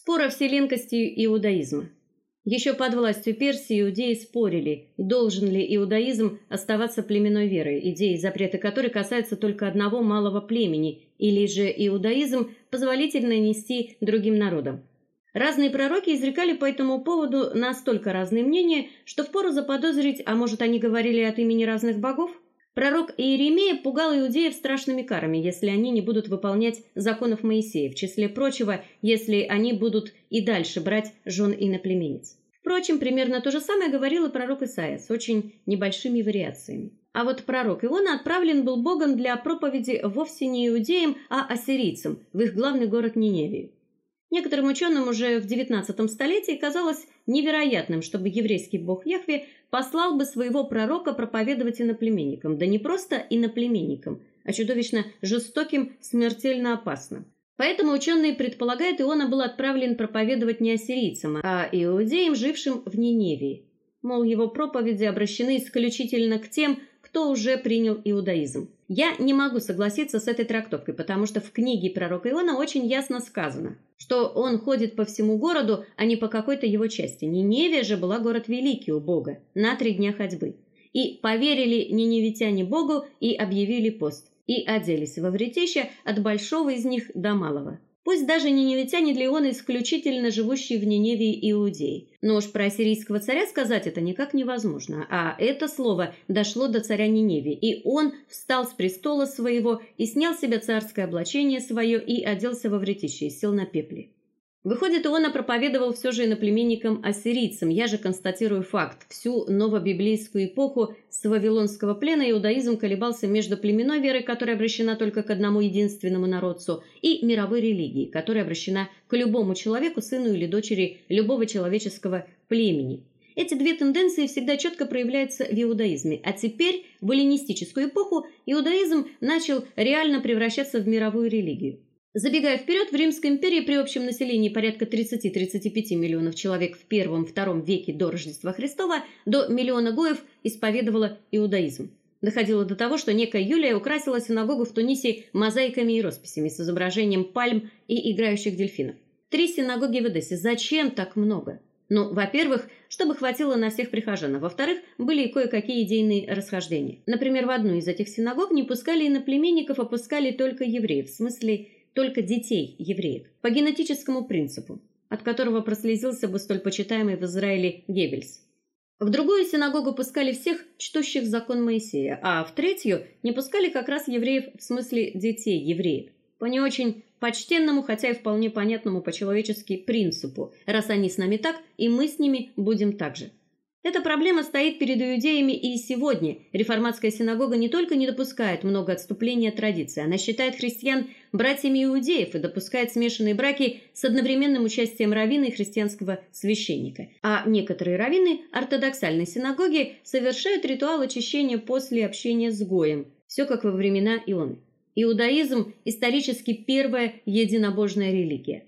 Спор о вселенкости иудаизма. Еще под властью Персии иудеи спорили, должен ли иудаизм оставаться племенной верой, идеи запрета которой касаются только одного малого племени, или же иудаизм позволительно нести другим народам. Разные пророки изрекали по этому поводу настолько разные мнения, что впору заподозрить, а может, они говорили от имени разных богов. Пророк Иеремия пугал иудеев страшными карами, если они не будут выполнять законов Моисея, в числе прочего, если они будут и дальше брать жен иноплеменниц. Впрочем, примерно то же самое говорил и пророк Исаия с очень небольшими вариациями. А вот пророк Иона отправлен был Богом для проповеди вовсе не иудеям, а ассирийцам в их главный город Ниневию. Некоторым ученым уже в XIX столетии казалось невероятным, чтобы еврейский бог Яхве послал бы своего пророка проповедовать иноплеменникам, да не просто иноплеменникам, а чудовищно жестоким, смертельно опасным. Поэтому ученые предполагают, Иона был отправлен проповедовать не ассирийцам, а иудеям, жившим в Ниневии. Мол, его проповеди обращены исключительно к тем, кто уже принял иудаизм. Я не могу согласиться с этой трактовкой, потому что в книге пророка Иона очень ясно сказано, что он ходит по всему городу, а не по какой-то его части. Ниневия же была город великий у Бога, на три дня ходьбы. И поверили ниневитяне Богу и объявили пост, и оделись во вретище от большого из них до малого. Пусть даже ниневитяне для Иона исключительно живущие в Ниневии иудеи. Но уж про ассирийского царя сказать это никак невозможно. А это слово дошло до царя Ниневии, и он встал с престола своего и снял с себя царское облачение свое и оделся во вретище и сел на пепле. Выходит, он проповедовал все же иноплеменникам ассирийцам. Я же констатирую факт. Всю новобиблейскую эпоху с вавилонского плена иудаизм колебался между племенной верой, которая обращена только к одному единственному народцу, и мировой религией, которая обращена к любому человеку, сыну или дочери любого человеческого племени. Эти две тенденции всегда четко проявляются в иудаизме, а теперь в эллинистическую эпоху иудаизм начал реально превращаться в мировую религию. Забегая вперед, в Римской империи при общем населении порядка 30-35 миллионов человек в первом-втором веке до Рождества Христова до миллиона гоев исповедовало иудаизм. Доходило до того, что некая Юлия украсила синагогу в Тунисе мозаиками и росписями с изображением пальм и играющих дельфинов. Три синагоги в Одессе. Зачем так много? Ну, во-первых, чтобы хватило на всех прихожан, а во-вторых, были и кое-какие идейные расхождения. Например, в одну из этих синагог не пускали иноплеменников, а пускали только евреев, в смысле только детей евреев по генетическому принципу, от которого прослезился бы столь почитаемый в Израиле Геббельс. В другую синагогу пускали всех чтущих закон Моисея, а в третью не пускали как раз евреев, в смысле детей евреев. По не очень почтенному, хотя и вполне понятному по-человечески принципу. Раз они с нами так, и мы с ними будем так же. Эта проблема стоит перед иудеями и сегодня. Реформатская синагога не только не допускает много отступления от традиции, она считает христиан братьями иудеев и допускает смешанные браки с одновременным участием раввина и христианского священника. А некоторые раввины ортодоксальной синагоги совершают ритуал очищения после общения с гоем. Все как во времена Ионы. Иудаизм исторически первая единобожная религия.